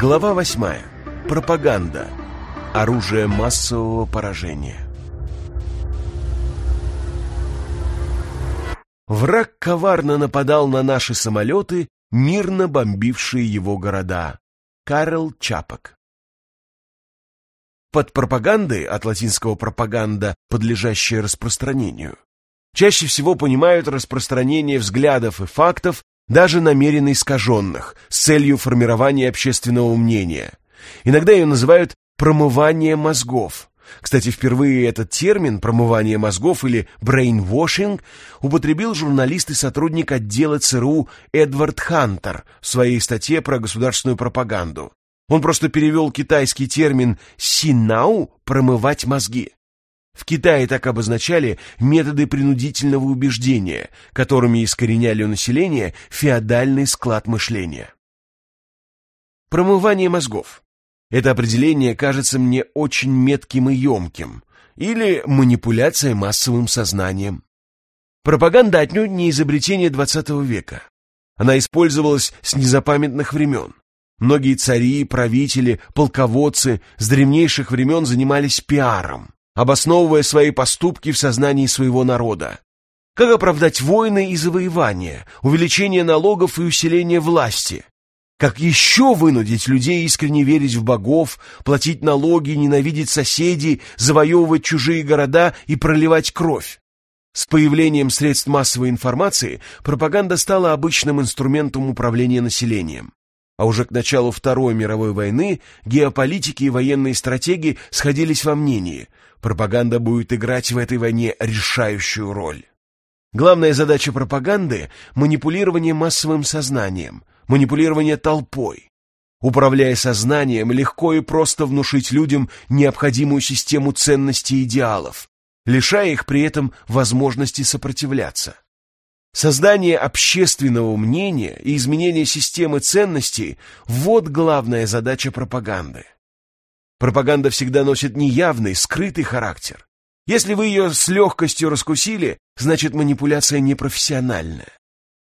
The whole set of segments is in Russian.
Глава восьмая. Пропаганда. Оружие массового поражения. Враг коварно нападал на наши самолеты, мирно бомбившие его города. Карл Чапок. Под пропагандой, от латинского пропаганда, подлежащая распространению, чаще всего понимают распространение взглядов и фактов, даже намеренно искаженных, с целью формирования общественного мнения. Иногда ее называют «промывание мозгов». Кстати, впервые этот термин «промывание мозгов» или «брейнвошинг» употребил журналист и сотрудник отдела ЦРУ Эдвард Хантер в своей статье про государственную пропаганду. Он просто перевел китайский термин «синау» — «промывать мозги». В Китае так обозначали методы принудительного убеждения, которыми искореняли у населения феодальный склад мышления. Промывание мозгов. Это определение кажется мне очень метким и емким, или манипуляция массовым сознанием. Пропаганда отнюдь не изобретение XX века. Она использовалась с незапамятных времен. Многие цари, правители, полководцы с древнейших времен занимались пиаром обосновывая свои поступки в сознании своего народа. Как оправдать войны и завоевания, увеличение налогов и усиление власти? Как еще вынудить людей искренне верить в богов, платить налоги, ненавидеть соседей, завоевывать чужие города и проливать кровь? С появлением средств массовой информации пропаганда стала обычным инструментом управления населением. А уже к началу Второй мировой войны геополитики и военные стратеги сходились во мнении – Пропаганда будет играть в этой войне решающую роль. Главная задача пропаганды – манипулирование массовым сознанием, манипулирование толпой. Управляя сознанием, легко и просто внушить людям необходимую систему ценностей и идеалов, лишая их при этом возможности сопротивляться. Создание общественного мнения и изменение системы ценностей – вот главная задача пропаганды. Пропаганда всегда носит неявный, скрытый характер. Если вы ее с легкостью раскусили, значит манипуляция непрофессиональная.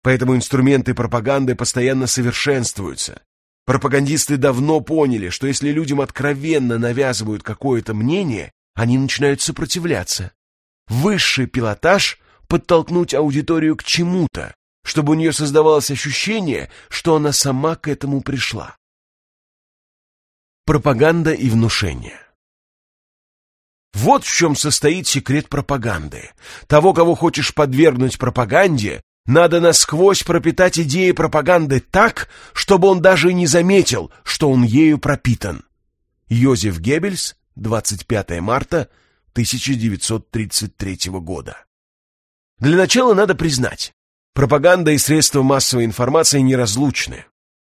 Поэтому инструменты пропаганды постоянно совершенствуются. Пропагандисты давно поняли, что если людям откровенно навязывают какое-то мнение, они начинают сопротивляться. Высший пилотаж — подтолкнуть аудиторию к чему-то, чтобы у нее создавалось ощущение, что она сама к этому пришла. Пропаганда и внушение. Вот в чем состоит секрет пропаганды. Того, кого хочешь подвергнуть пропаганде, надо насквозь пропитать идеи пропаганды так, чтобы он даже не заметил, что он ею пропитан. Йозеф Геббельс, 25 марта 1933 года. Для начала надо признать, пропаганда и средства массовой информации неразлучны.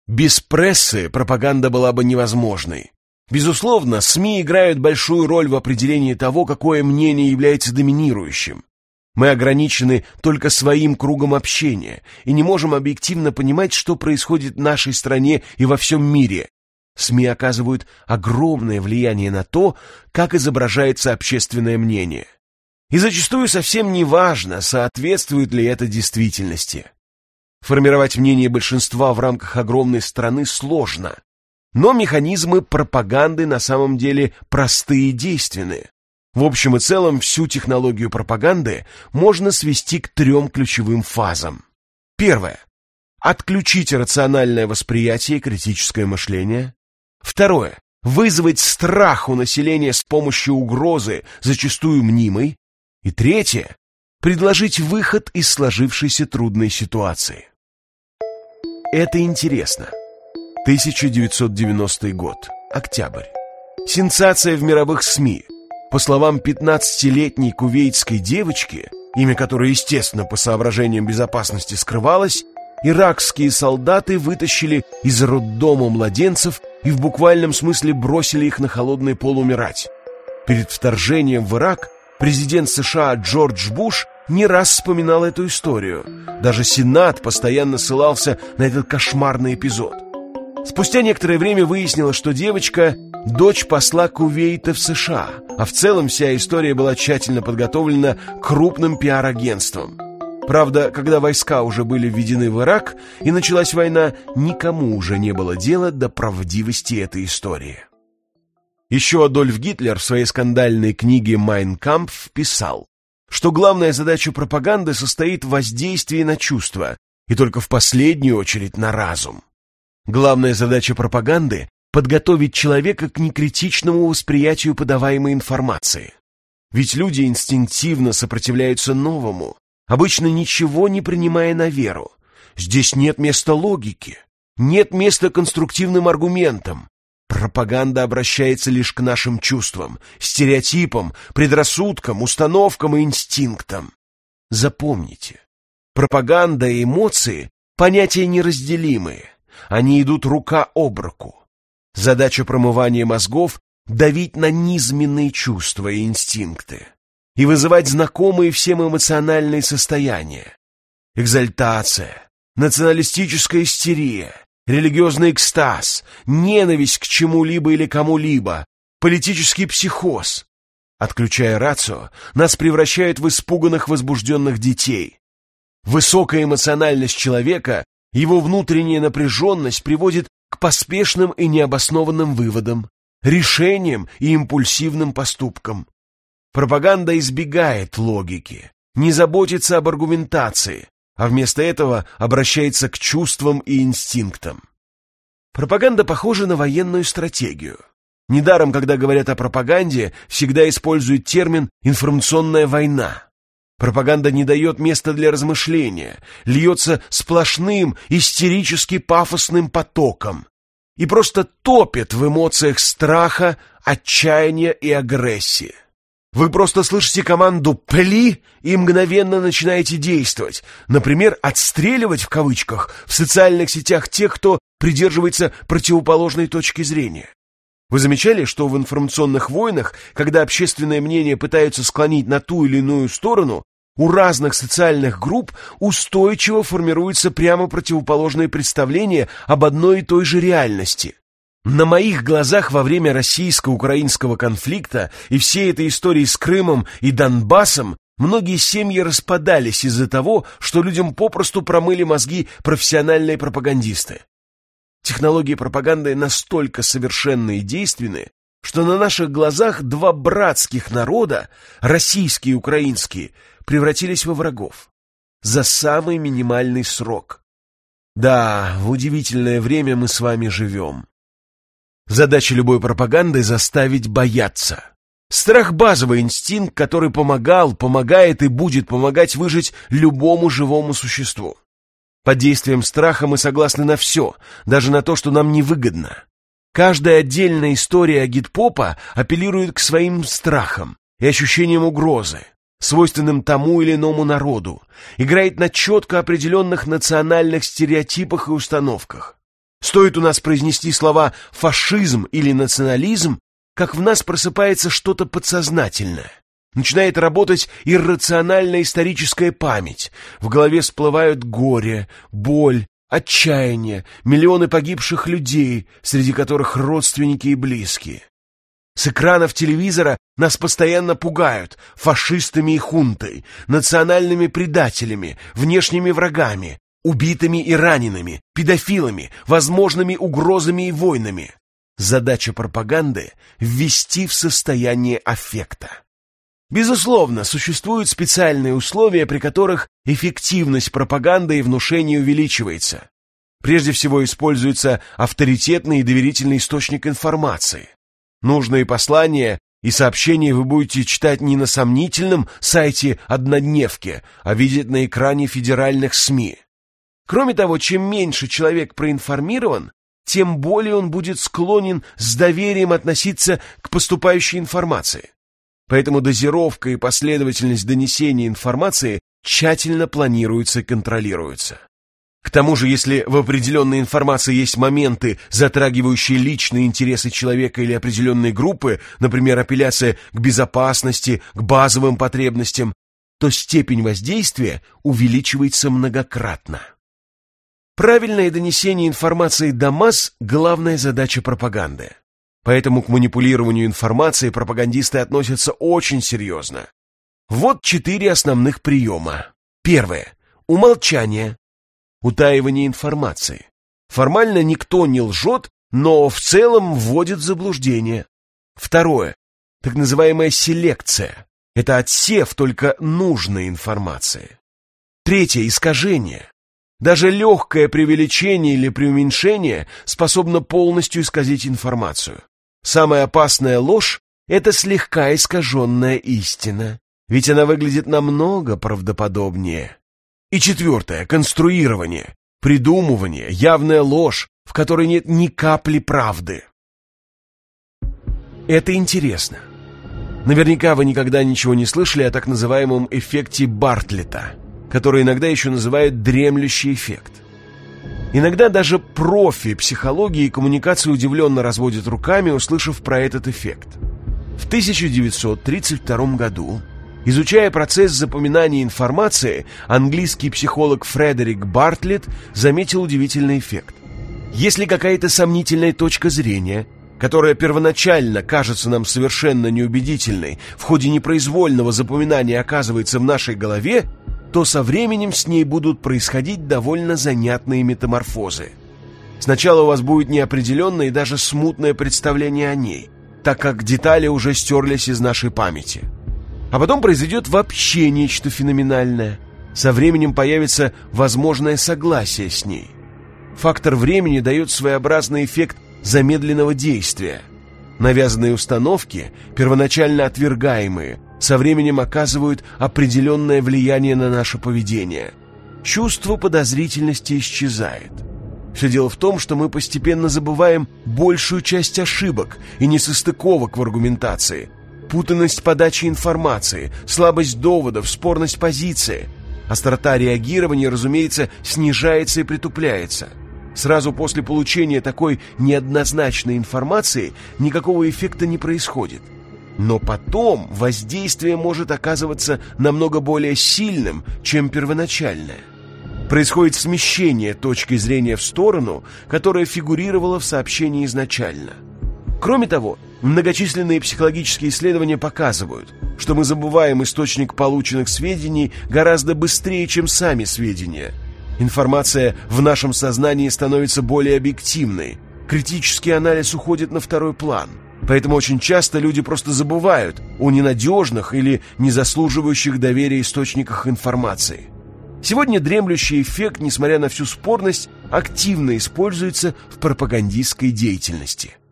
Без прессы пропаганда была бы невозможной. Безусловно, СМИ играют большую роль в определении того, какое мнение является доминирующим. Мы ограничены только своим кругом общения и не можем объективно понимать, что происходит в нашей стране и во всем мире. СМИ оказывают огромное влияние на то, как изображается общественное мнение. И зачастую совсем не важно, соответствует ли это действительности. Формировать мнение большинства в рамках огромной страны сложно. Но механизмы пропаганды на самом деле простые и действенные. В общем и целом, всю технологию пропаганды можно свести к трем ключевым фазам. Первое. Отключить рациональное восприятие и критическое мышление. Второе. Вызвать страх у населения с помощью угрозы, зачастую мнимой. И третье. Предложить выход из сложившейся трудной ситуации. Это интересно. 1990 год. Октябрь. Сенсация в мировых СМИ. По словам 15-летней кувейтской девочки, имя которой, естественно, по соображениям безопасности скрывалось, иракские солдаты вытащили из роддома младенцев и в буквальном смысле бросили их на холодный пол умирать. Перед вторжением в Ирак президент США Джордж Буш не раз вспоминал эту историю. Даже Сенат постоянно ссылался на этот кошмарный эпизод. Спустя некоторое время выяснилось, что девочка – дочь посла Кувейта в США, а в целом вся история была тщательно подготовлена крупным пиар-агентством. Правда, когда войска уже были введены в Ирак и началась война, никому уже не было дела до правдивости этой истории. Еще Адольф Гитлер в своей скандальной книге «Майн Кампф» писал, что главная задача пропаганды состоит в воздействии на чувства, и только в последнюю очередь на разум. Главная задача пропаганды – подготовить человека к некритичному восприятию подаваемой информации. Ведь люди инстинктивно сопротивляются новому, обычно ничего не принимая на веру. Здесь нет места логике, нет места конструктивным аргументам. Пропаганда обращается лишь к нашим чувствам, стереотипам, предрассудкам, установкам и инстинктам. Запомните, пропаганда и эмоции – понятия неразделимые, они идут рука об руку. Задача промывания мозгов – давить на низменные чувства и инстинкты и вызывать знакомые всем эмоциональные состояния. Экзальтация, националистическая истерия, религиозный экстаз, ненависть к чему-либо или кому-либо, политический психоз. Отключая рацию, нас превращают в испуганных возбужденных детей. Высокая эмоциональность человека, его внутренняя напряженность приводит к поспешным и необоснованным выводам, решениям и импульсивным поступкам. Пропаганда избегает логики, не заботится об аргументации, а вместо этого обращается к чувствам и инстинктам. Пропаганда похожа на военную стратегию. Недаром, когда говорят о пропаганде, всегда используют термин «информационная война». Пропаганда не дает места для размышления, льется сплошным, истерически пафосным потоком и просто топит в эмоциях страха, отчаяния и агрессии. Вы просто слышите команду «пли» и мгновенно начинаете действовать. Например, «отстреливать» в кавычках в социальных сетях тех, кто придерживается противоположной точки зрения. Вы замечали, что в информационных войнах, когда общественное мнение пытаются склонить на ту или иную сторону, у разных социальных групп устойчиво формируются прямо противоположные представления об одной и той же реальности. На моих глазах во время российско-украинского конфликта и всей этой истории с Крымом и Донбассом многие семьи распадались из-за того, что людям попросту промыли мозги профессиональные пропагандисты. Технологии пропаганды настолько совершенны и действенны, что на наших глазах два братских народа, российский и украинский, превратились во врагов. За самый минимальный срок. Да, в удивительное время мы с вами живем. Задача любой пропаганды — заставить бояться. Страх — базовый инстинкт, который помогал, помогает и будет помогать выжить любому живому существу. Под действием страха мы согласны на все, даже на то, что нам невыгодно. Каждая отдельная история гид-попа апеллирует к своим страхам и ощущениям угрозы, свойственным тому или иному народу, играет на четко определенных национальных стереотипах и установках. Стоит у нас произнести слова «фашизм» или «национализм», как в нас просыпается что-то подсознательное. Начинает работать иррациональная историческая память. В голове всплывают горе, боль, отчаяние, миллионы погибших людей, среди которых родственники и близкие. С экранов телевизора нас постоянно пугают фашистами и хунтой, национальными предателями, внешними врагами, убитыми и ранеными, педофилами, возможными угрозами и войнами. Задача пропаганды — ввести в состояние аффекта. Безусловно, существуют специальные условия, при которых эффективность пропаганды и внушения увеличивается. Прежде всего используется авторитетный и доверительный источник информации. Нужные послания и сообщения вы будете читать не на сомнительном сайте «Однодневки», а видеть на экране федеральных СМИ. Кроме того, чем меньше человек проинформирован, тем более он будет склонен с доверием относиться к поступающей информации. Поэтому дозировка и последовательность донесения информации тщательно планируются и контролируются. К тому же, если в определенной информации есть моменты, затрагивающие личные интересы человека или определенной группы, например, апелляция к безопасности, к базовым потребностям, то степень воздействия увеличивается многократно. Правильное донесение информации до масс – главная задача пропаганды. Поэтому к манипулированию информацией пропагандисты относятся очень серьезно. Вот четыре основных приема. Первое. Умолчание. Утаивание информации. Формально никто не лжет, но в целом вводит в заблуждение. Второе. Так называемая селекция. Это отсев только нужной информации. Третье – искажение. Даже легкое преувеличение или преуменьшение способно полностью исказить информацию. Самая опасная ложь – это слегка искаженная истина, ведь она выглядит намного правдоподобнее. И четвертое – конструирование, придумывание, явная ложь, в которой нет ни капли правды. Это интересно. Наверняка вы никогда ничего не слышали о так называемом эффекте Бартлета, который иногда еще называют дремлющий эффект. Иногда даже профи психологии и коммуникации удивленно разводят руками, услышав про этот эффект. В 1932 году, изучая процесс запоминания информации, английский психолог Фредерик Бартлетт заметил удивительный эффект. Если какая-то сомнительная точка зрения – которая первоначально кажется нам совершенно неубедительной, в ходе непроизвольного запоминания оказывается в нашей голове, то со временем с ней будут происходить довольно занятные метаморфозы. Сначала у вас будет неопределенное и даже смутное представление о ней, так как детали уже стерлись из нашей памяти. А потом произойдет вообще нечто феноменальное. Со временем появится возможное согласие с ней. Фактор времени дает своеобразный эффект замедленного действия. Навязанные установки, первоначально отвергаемые, со временем оказывают определенное влияние на наше поведение. Чувство подозрительности исчезает. Все дело в том, что мы постепенно забываем большую часть ошибок и несостыковок в аргументации, путанность подачи информации, слабость доводов, спорность позиции. Острота реагирования, разумеется, снижается и притупляется – Сразу после получения такой неоднозначной информации никакого эффекта не происходит. Но потом воздействие может оказываться намного более сильным, чем первоначальное. Происходит смещение точки зрения в сторону, которая фигурировала в сообщении изначально. Кроме того, многочисленные психологические исследования показывают, что мы забываем источник полученных сведений гораздо быстрее, чем сами сведения – Информация в нашем сознании становится более объективной. Критический анализ уходит на второй план. Поэтому очень часто люди просто забывают о ненадежных или незаслуживающих доверия источниках информации. Сегодня дремлющий эффект, несмотря на всю спорность, активно используется в пропагандистской деятельности –